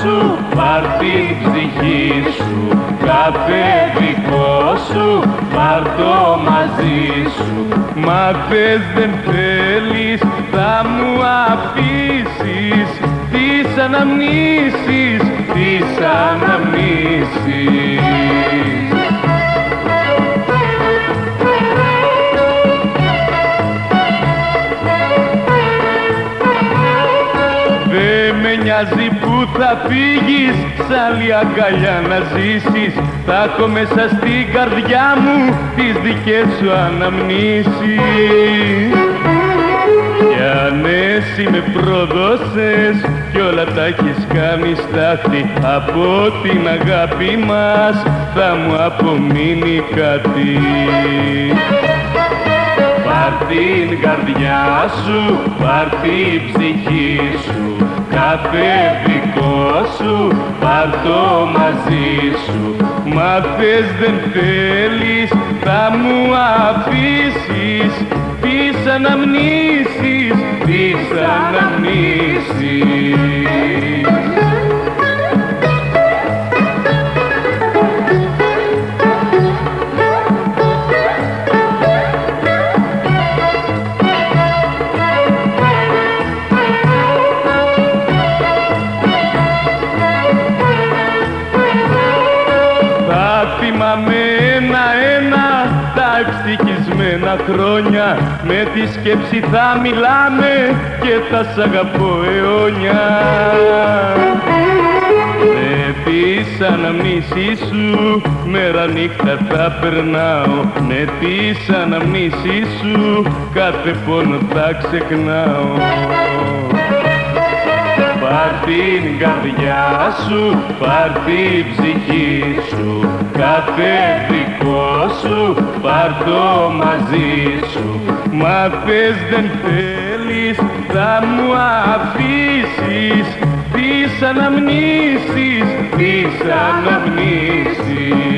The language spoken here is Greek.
σου, πάρ' την ψυχή σου, κάθε δικό σου, πάρ' το μαζί σου. Μα θες δεν θέλεις, θα μου αφήσεις τις αναμνήσεις, τις αναμνήσεις. Νοιάζει που θα φύγεις Σ' άλλη αγκαλιά να ζήσεις. Θα έχω μέσα στην καρδιά μου Τις δικές σου αναμνήσεις. Κι αν εσύ με προδώσες Κι όλα τα έχεις κάνει στάθη Από την αγάπη μας Θα μου απομείνει κάτι. Πάρ' την καρδιά σου, πάρ' την ψυχή σου Κάθε δικό σου, πάρ' το μαζί σου. Μα θες δεν θέλεις, θα μου αφήσεις. Τις αναμνήσεις, τις αναμνήσεις ευτυχισμένα χρόνια Με τη σκέψη θα μιλάμε και θα σ' αγαπώ αιώνια. Με τις αναμνήσεις σου μέρα νύχτα θα περνάω. Με τις αναμνήσεις σου κάθε πόνο θα ξεχνάω. Πάρ' την καρδιά σου, πάρ' την ψυχή σου Κάθε δικό σου, πάρ' το μαζί σου. Μα θες δεν θέλεις, θα μου αφήσεις. Τις αναμνήσεις, τις αναμνήσεις